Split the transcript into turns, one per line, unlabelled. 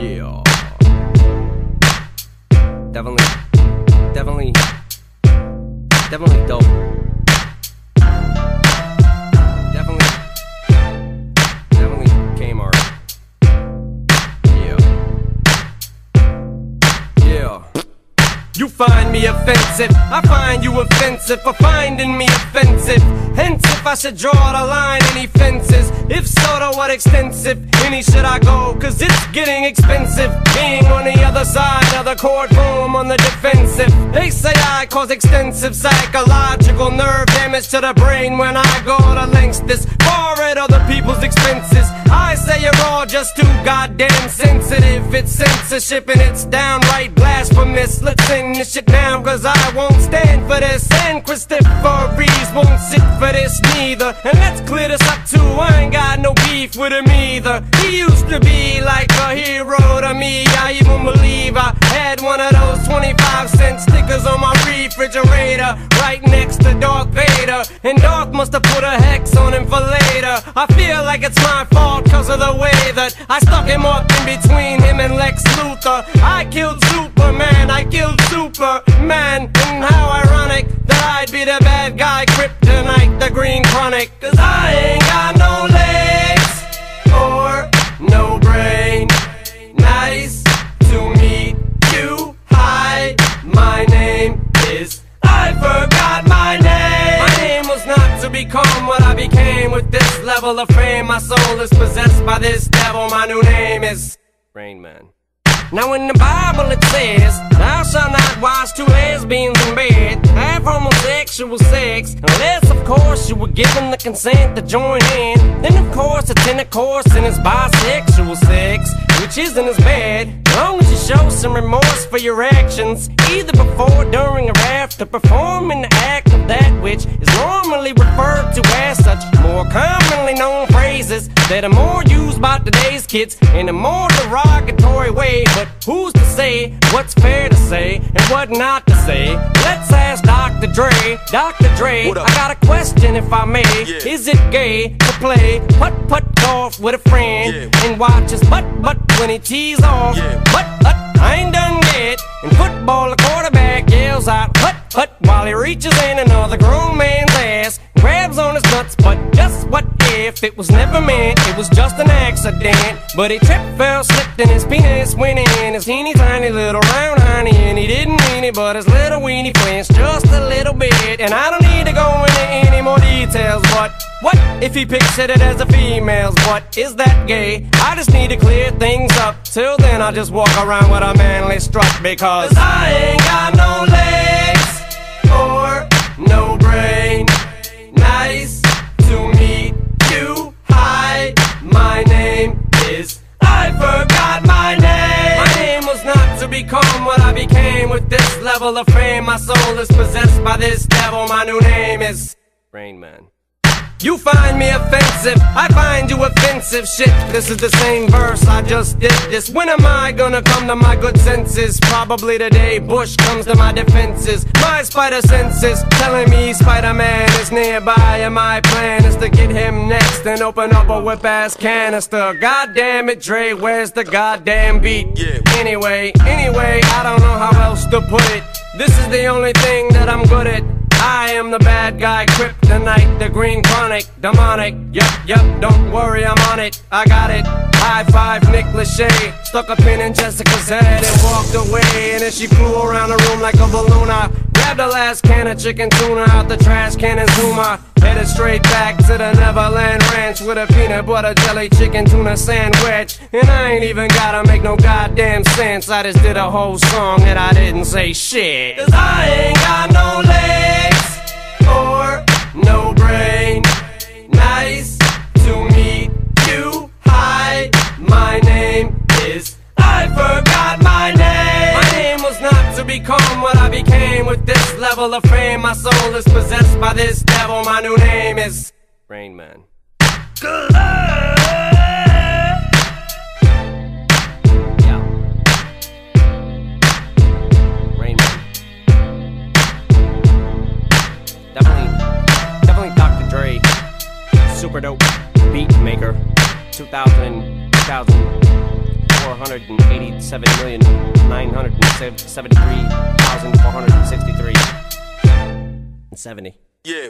Yeah. Definitely, definitely, definitely dope. Definitely, definitely Kmart. Yeah. Yeah. You find me offensive, I find you offensive for finding me offensive. Hence, if I should draw the line, any fences? If so, to what extensive? Any should I go? Cause it's getting expensive. Being on the other side of the courtroom on the defensive. They say I cause extensive psychological nerve damage to the brain when I go to lengths this far at other people's expenses. I say you're all just too goddamn sensitive. It's censorship and it's downright blasphemous. Let's end this shit down, cause I won't stand for this. And Christopher Reeves won't And let's clear this up too. I ain't got no beef with him either. He used to be like a hero to me. I even believe I had one of those 25 cent stickers on my refrigerator right next to Darth Vader. And Darth must have put a hex on him for later. I feel like it's my fault cause of the way that I stuck him up in between him and Lex Luthor. I killed Superman, I killed Superman. And how ironic that I'd be the bad guy, Kryptonite, the Green Chronic. Cause I ain't got no legs or no brain. Nice to meet you. Hi, my name is. I forgot my name. My name was not to become what I became with this level of fame. My soul is possessed by this devil. My new name is Rain Man. Now in the Bible it says, Thou shalt not watch two lesbians in bed, have homosexual sex, unless of course you were given the consent to join in. Then of course it's intercourse and it's bisexual sex, which isn't as bad, as long as you show some remorse for your actions, either before, during, or after performing the act that which is normally referred to as such more commonly known phrases that are more used by today's kids in a more derogatory way. But who's to say what's fair to say and what not to say? Let's ask Dr. Dre. Dr. Dre, I got a question if I may.
Yeah.
Is it gay to play putt putt golf with a friend
Yeah.
and watch his butt butt when he tees off?
Yeah.
But but he reaches in another grown man's ass, grabs on his nuts. But just what if it was never meant? It was just an accident. But he tripped, fell, slipped, and his penis went in his teeny tiny little round honey, and he didn't mean it, but his little weenie flinched just a little bit. And I don't need to go into any more details, but what if he pictured it as a female's? What is that gay? I just need to clear things up. Till then, I'll just walk around with a manly strut because I ain't got no legs level of fame. My soul is possessed by this devil. My new name is Man. You find me offensive, I find you offensive. Shit, this is the same verse I just did this. When am I gonna come to my good senses? Probably the day Bush comes to my defenses. My spider senses telling me Spider Man is nearby, and my plan is to get him next and open up a whip ass canister. God damn it, Dre, where's the goddamn beat?
Yeah.
Anyway, anyway, I don't know how else to put it. This is the only thing that I'm good at. I am the bad guy, kryptonite, the green chronic, demonic. Yup, yup, don't worry, I'm on it. I got it. High five, Nick Lachey. Stuck a pin in Jessica's head and walked away. And then she flew around the room like a balloon. I grabbed the last can of chicken tuna out the trash can and Zuma. Headed straight back to the Neverland Ranch with a peanut butter jelly chicken tuna sandwich. And I ain't even gotta make no goddamn sense. I just did a whole song and I didn't say shit. Cause I ain't got no legs or no brain. Nice to meet you. Hi, my name is. I forgot my name. Become what I became with this level of fame. My soul is possessed by this devil. My new name is Rain Man. Super dope beat maker. 2000, 2004 487,973,463 and 70.
Yeah.